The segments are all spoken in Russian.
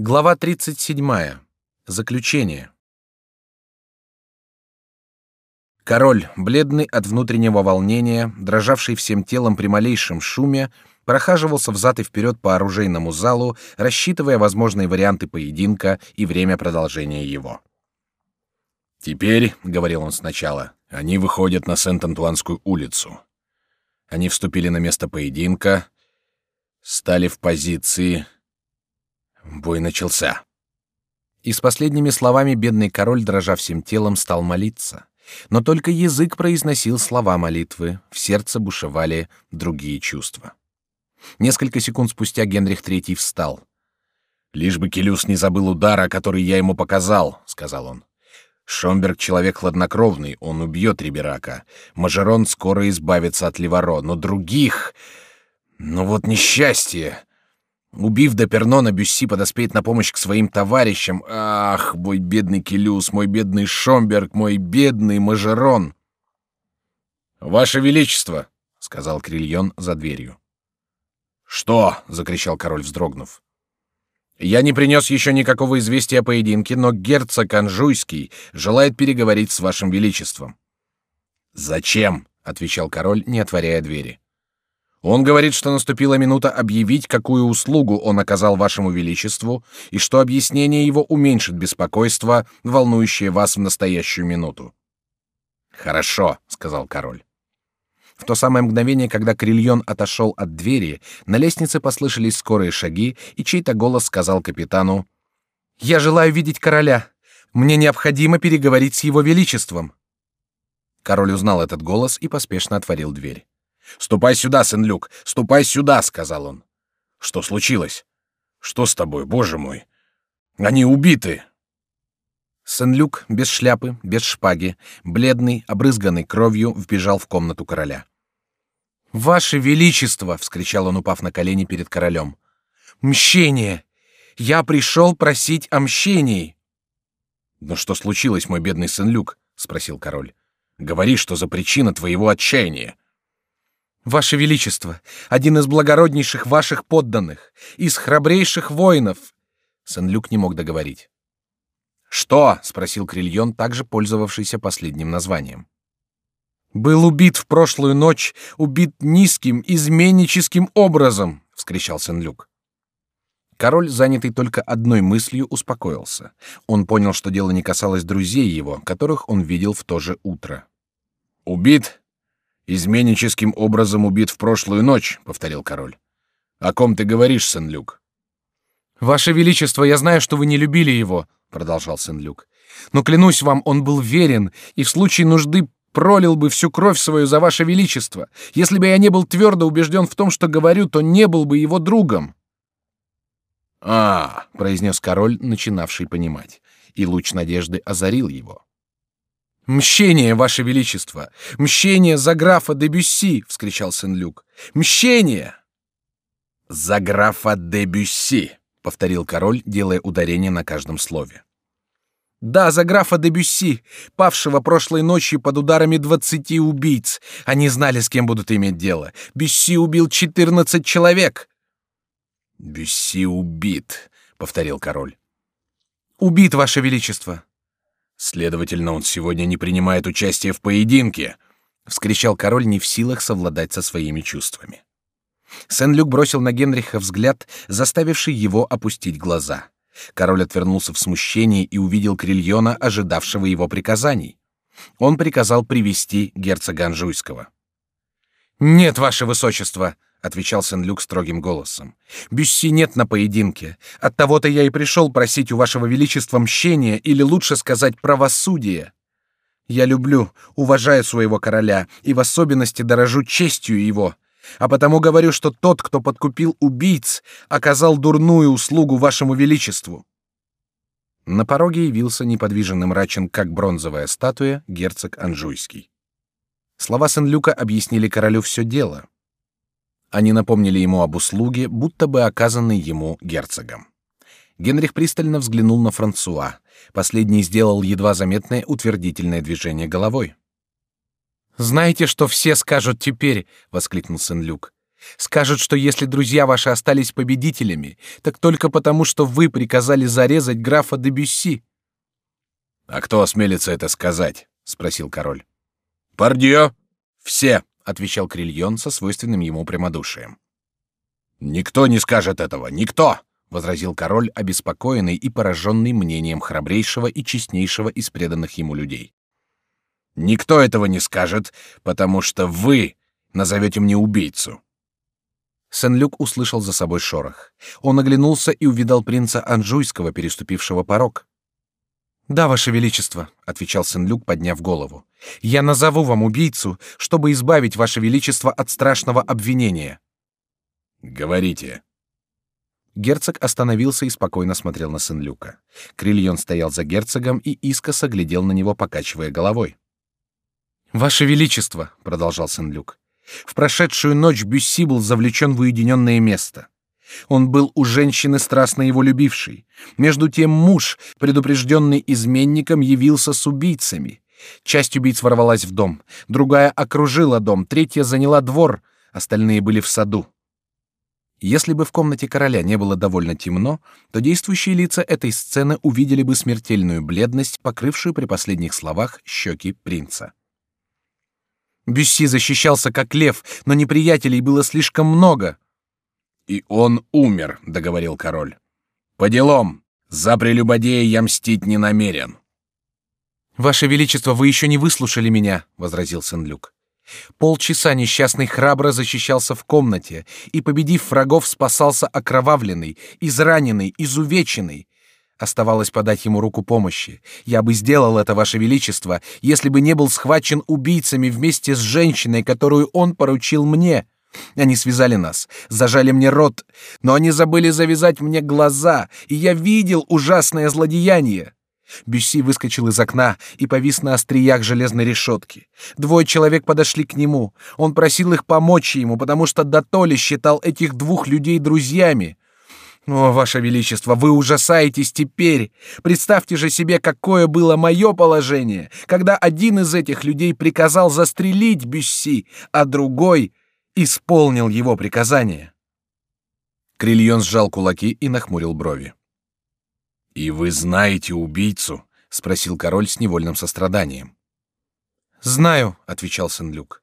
Глава 37. Заключение. Король, бледный от внутреннего волнения, дрожавший всем телом при малейшем шуме, прохаживался взад и вперед по оружейному залу, рассчитывая возможные варианты поединка и время продолжения его. «Теперь», — говорил он сначала, — «они выходят на Сент-Антуанскую улицу. Они вступили на место поединка, стали в позиции...» Бой начался. И с последними словами бедный король, дрожа всем телом, стал молиться. Но только язык произносил слова молитвы, в сердце бушевали другие чувства. Несколько секунд спустя Генрих III встал. «Лишь бы Келюс не забыл удара, который я ему показал», — сказал он. «Шомберг — человек хладнокровный, он убьет Риберака. Мажерон скоро избавится от Ливаро, но других... Ну вот несчастье! Убив Депернона, Бюсси подоспеет на помощь к своим товарищам. Ах, мой бедный Келюс, мой бедный Шомберг, мой бедный Мажерон. «Ваше Величество!» — сказал Крильон за дверью. «Что?» — закричал король, вздрогнув. «Я не принес еще никакого известия о поединке, но герцог Анжуйский желает переговорить с вашим величеством». «Зачем?» — отвечал король, не отворяя двери. Он говорит, что наступила минута объявить, какую услугу он оказал вашему величеству, и что объяснение его уменьшит беспокойство, волнующее вас в настоящую минуту. Хорошо, сказал король. В то самое мгновение, когда Крильон отошел от двери, на лестнице послышались скорые шаги, и чей-то голос сказал капитану: "Я желаю видеть короля. Мне необходимо переговорить с его величеством". Король узнал этот голос и поспешно отворил дверь. Ступай сюда, сын Люк, ступай сюда, сказал он. Что случилось? Что с тобой, боже мой? Они убиты. Сын Люк без шляпы, без шпаги, бледный, обрызганный кровью, вбежал в комнату короля. Ваше величество, вскричал он, упав на колени перед королем. Мщение! Я пришел просить о мщении. Но что случилось, мой бедный сын Люк? спросил король. Говори, что за причина твоего отчаяния. Ваше Величество, один из благороднейших ваших подданных, из храбрейших воинов. Сен-Люк не мог договорить. Что? – спросил Крильон, также пользовавшийся последним названием. Был убит в прошлую ночь, убит низким, изменническим образом, – вскричал Сен-Люк. Король, занятый только одной мыслью, успокоился. Он понял, что дело не касалось друзей его, которых он видел в то же утро. Убит? Изменническим образом убит в прошлую ночь, повторил король. О ком ты говоришь, Сен-Люк? Ваше величество, я знаю, что вы не любили его, продолжал Сен-Люк. Но клянусь вам, он был верен и в случае нужды пролил бы всю кровь свою за ваше величество. Если бы я не был твердо убежден в том, что говорю, то не был бы его другом. А, произнес король, начинавший понимать, и луч надежды озарил его. Мщение, ваше величество! Мщение за графа де Бюсси! – вскричал Сен-Люк. Мщение! За графа де Бюсси! – повторил король, делая ударение на каждом слове. Да, за графа де Бюсси, павшего прошлой ночью под ударами двадцати убийц. Они знали, с кем будут иметь дело. Бюсси убил четырнадцать человек. Бюсси убит, повторил король. Убит, ваше величество. Следовательно, он сегодня не принимает участие в поединке, вскричал король, не в силах совладать со своими чувствами. Сен-Люк бросил на Генриха взгляд, заставивший его опустить глаза. Король отвернулся в смущении и увидел Крильона, ожидавшего его приказаний. Он приказал привести герцога Анжуйского. Нет, ваше высочество, отвечал Сен-Люк строгим голосом. Бюсси нет на поединке. От того-то я и пришел просить у вашего величества мщения или лучше сказать правосудия. Я люблю, уважаю своего короля и в особенности дорожу честью его, а потому говорю, что тот, кто подкупил убийц, оказал дурную услугу вашему величеству. На пороге явился неподвижен и мрачен, как бронзовая статуя, герцог Анжуйский. Слова Сен-Люка объяснили королю все дело. Они напомнили ему об услуге, будто бы оказанной ему герцогом. Генрих пристально взглянул на Франсуа. Последний сделал едва заметное утвердительное движение головой. Знаете, что все скажут теперь? – воскликнул Сен-Люк. Скажут, что если друзья ваши остались победителями, так только потому, что вы приказали зарезать графа де Бюсси. А кто осмелится это сказать? спросил король. Пардио, все, отвечал Крильон со свойственным ему прямодушием. Никто не скажет этого, никто, возразил король, обеспокоенный и пораженный мнением храбрейшего и честнейшего из преданных ему людей. Никто этого не скажет, потому что вы назовете мне убийцу. Сен-Люк услышал за собой шорох. Он оглянулся и увидал принца Анжуйского, переступившего порог. «Да, ваше величество», — отвечал Сен-Люк, подняв голову. «Я назову вам убийцу, чтобы избавить ваше величество от страшного обвинения». «Говорите». Герцог остановился и спокойно смотрел на Сен-Люка. Крильон стоял за герцогом и искоса глядел на него, покачивая головой. «Ваше величество», — продолжал Сен-Люк, в прошедшую ночь Бюсси был завлечен в уединенное место. Он был у женщины, страстно его любившей. Между тем муж, предупрежденный изменником, явился с убийцами. Часть убийц ворвалась в дом, другая окружила дом, третья заняла двор, остальные были в саду. Если бы в комнате короля не было довольно темно, то действующие лица этой сцены увидели бы смертельную бледность, покрывшую при последних словах щеки принца. Бюсси защищался как лев, но неприятелей было слишком много. И он умер, договорил король. По делам. За прелюбодея я мстить не намерен. Ваше величество, вы еще не выслушали меня, возразил Сен-Люк. Полчаса несчастный храбро защищался в комнате и, победив врагов, спасался окровавленный, израненный, изувеченный. Оставалось подать ему руку помощи. Я бы сделал это, ваше величество, если бы не был схвачен убийцами вместе с женщиной, которую он поручил мне. Они связали нас, зажали мне рот, но они забыли завязать мне глаза, и я видел ужасное злодеяние. Бюсси выскочил из окна и повис на остриях железной решетки. Двое человек подошли к нему. Он просил их помочь ему, потому что Датоли считал этих двух людей друзьями. О, ваше величество, вы ужасаетесь теперь. Представьте же себе, какое было мое положение, когда один из этих людей приказал застрелить Бюсси, а другой исполнил его приказание. Крильон сжал кулаки и нахмурил брови. И вы знаете убийцу? – спросил король с невольным состраданием. Знаю, отвечал Сен-Люк.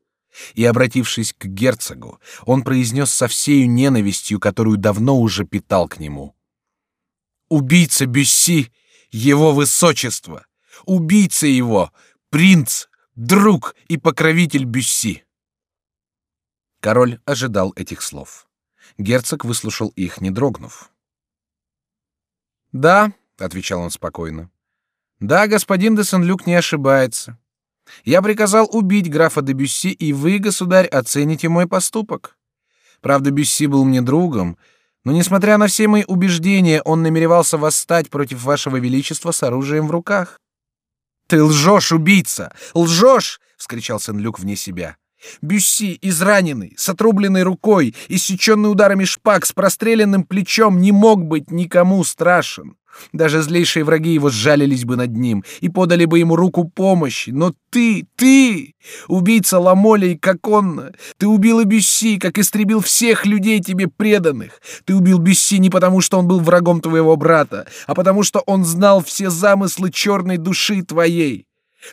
И, обратившись к герцогу, он произнес со всею ненавистью, которую давно уже питал к нему: "Убийца Бюсси, его высочество, убийца его, принц, друг и покровитель Бюсси". Король ожидал этих слов. Герцог выслушал их, не дрогнув. "Да", отвечал он спокойно. "Да, господин де Сен-Люк не ошибается. Я приказал убить графа де Бюсси, и вы, государь, оцените мой поступок. Правда, Бюсси был мне другом, но несмотря на все мои убеждения, он намеревался восстать против вашего величества с оружием в руках. Ты лжешь, убийца, лжешь! – вскричал Сен-Люк вне себя. Бюсси, израненный, с отрубленной рукой, иссеченный ударами шпаг, с простреленным плечом, не мог быть никому страшен. Даже злейшие враги его сжалились бы над ним и подали бы ему руку помощи. Но ты, ты, убийца Ламолей, как он, ты убил и Бюсси, как истребил всех людей тебе преданных. Ты убил Бюсси не потому, что он был врагом твоего брата, а потому, что он знал все замыслы черной души твоей.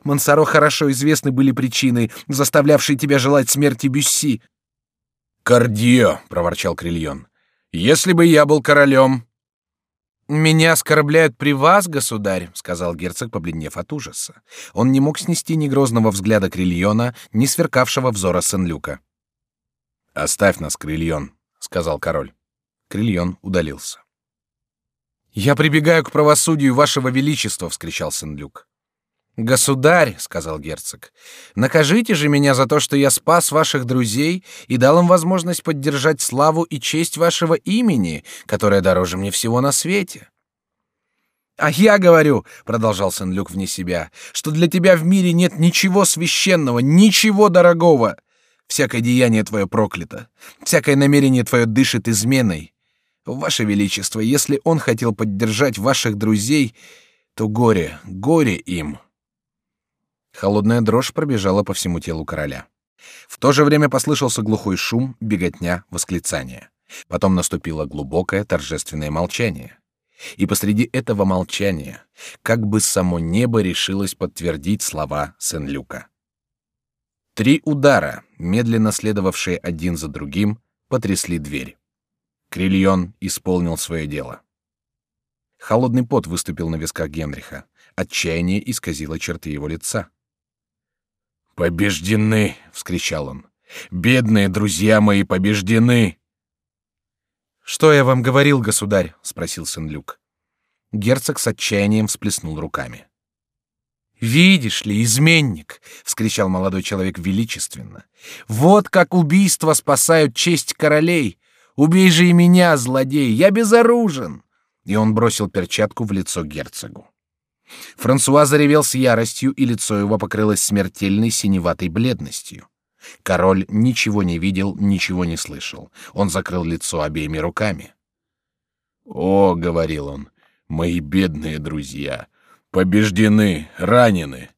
Мансаро хорошо известны были причины, заставлявшие тебя желать смерти Бюсси. «Кардио!» — проворчал Крильон. «Если бы я был королем, «Меня оскорбляют при вас, государь», — сказал герцог, побледнев от ужаса. Он не мог снести ни грозного взгляда Крильона, ни сверкавшего взора Сен-Люка. «Оставь нас, Крильон», — сказал король. Крильон удалился. «Я прибегаю к правосудию вашего величества», — вскричал Сен-Люк. Государь, сказал герцог, накажите же меня за то, что я спас ваших друзей и дал им возможность поддержать славу и честь вашего имени, которое дороже мне всего на свете. А я говорю, продолжал Сен-Люк вне себя, что для тебя в мире нет ничего священного, ничего дорогого. Всякое деяние твое проклято, всякое намерение твое дышит изменой. Ваше величество, если он хотел поддержать ваших друзей, то горе, горе им. Холодная дрожь пробежала по всему телу короля. В то же время послышался глухой шум, беготня, восклицания. Потом наступило глубокое торжественное молчание. И посреди этого молчания, как бы само небо решилось подтвердить слова Сен-Люка. Три удара, медленно следовавшие один за другим, потрясли дверь. Крильон исполнил свое дело. Холодный пот выступил на висках Генриха. Отчаяние исказило черты его лица. «Побеждены!» — вскричал он. «Бедные друзья мои побеждены!» «Что я вам говорил, государь?» — спросил Сен-Люк. Герцог с отчаянием всплеснул руками. «Видишь ли, изменник!» — вскричал молодой человек величественно. «Вот как убийства спасают честь королей! Убей же и меня, злодей! Я безоружен!» И он бросил перчатку в лицо герцогу. Франсуа заревел с яростью, и лицо его покрылось смертельной синеватой бледностью. Король ничего не видел, ничего не слышал. Он закрыл лицо обеими руками. «О, — говорил он, — мои бедные друзья, побеждены, ранены.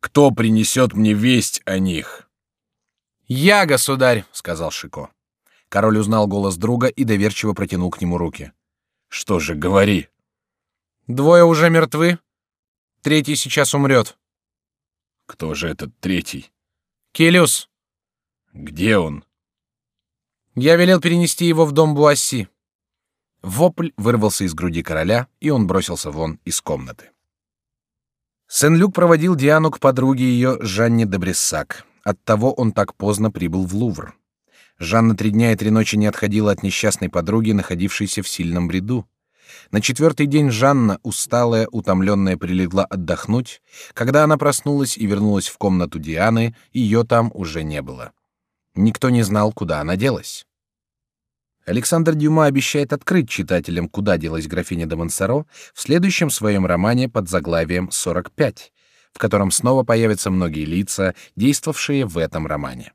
Кто принесет мне весть о них?» «Я, государь!» — сказал Шико. Король узнал голос друга и доверчиво протянул к нему руки. «Что же, говори!» «Двое уже мертвы, третий сейчас умрет». «Кто же этот третий?» «Келюс». Где он? Я велел перенести его в дом Буасси. Вопль вырвался из груди короля, и он бросился вон из комнаты. Сен-Люк проводил Диану к подруге ее Жанне де Брессак. Оттого он так поздно прибыл в Лувр. Жанна три дня и три ночи не отходила от несчастной подруги, находившейся в сильном бреду. На четвертый день Жанна, усталая, утомленная, прилегла отдохнуть. Когда она проснулась и вернулась в комнату Дианы, ее там уже не было. Никто не знал, куда она делась. Александр Дюма обещает открыть читателям, куда делась графиня де Монсоро в следующем своем романе под заглавием «45», в котором снова появятся многие лица, действовавшие в этом романе.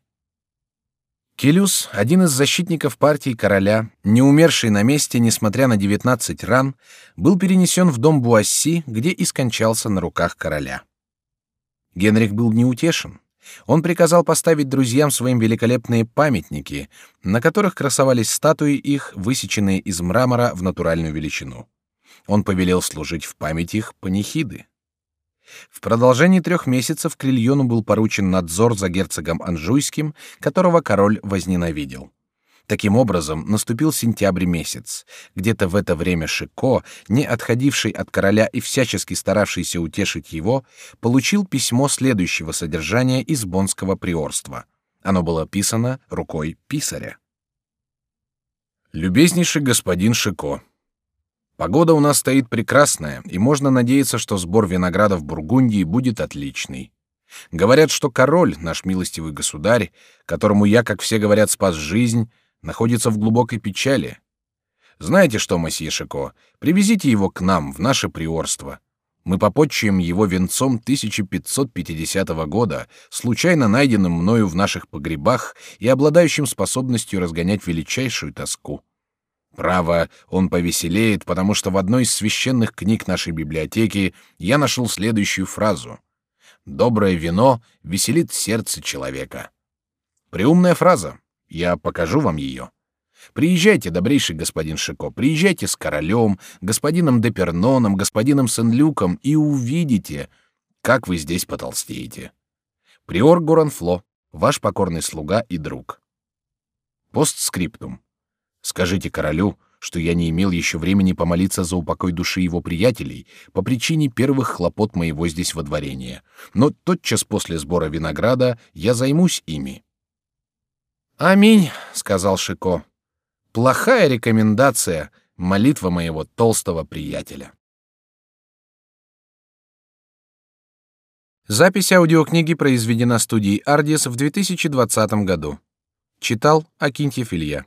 Келюс, один из защитников партии короля, не умерший на месте, несмотря на 19 ран, был перенесен в дом Буасси, где и скончался на руках короля. Генрих был неутешен. Он приказал поставить друзьям своим великолепные памятники, на которых красовались статуи их, высеченные из мрамора в натуральную величину. Он повелел служить в память их панихиды. В продолжении трех месяцев Крильону был поручен надзор за герцогом Анжуйским, которого король возненавидел. Таким образом, наступил сентябрь месяц. Где-то в это время Шико, не отходивший от короля и всячески старавшийся утешить его, получил письмо следующего содержания из бонского приорства. Оно было писано рукой писаря. «Любезнейший господин Шико, погода у нас стоит прекрасная, и можно надеяться, что сбор винограда в Бургундии будет отличный. Говорят, что король, наш милостивый государь, которому я, как все говорят, спас жизнь, находится в глубокой печали. Знаете что, месье Шико, привезите его к нам, в наше приорство. Мы попотчуем его венцом 1550 года, случайно найденным мною в наших погребах и обладающим способностью разгонять величайшую тоску. Право, он повеселеет, потому что в одной из священных книг нашей библиотеки я нашел следующую фразу: "Доброе вино веселит сердце человека". Преумная фраза. Я покажу вам ее. Приезжайте, добрейший господин Шико, приезжайте с королем, господином Деперноном, господином Сен-Люком и увидите, как вы здесь потолстеете. Приор Гуранфло, ваш покорный слуга и друг. Постскриптум. Скажите королю, что я не имел еще времени помолиться за упокой души его приятелей по причине первых хлопот моего здесь водворения, но тотчас после сбора винограда я займусь ими. Аминь, сказал Шико. Плохая рекомендация, молитва моего толстого приятеля. Запись аудиокниги произведена студией Ardis в 2020 году. Читал Акинтьев Илья.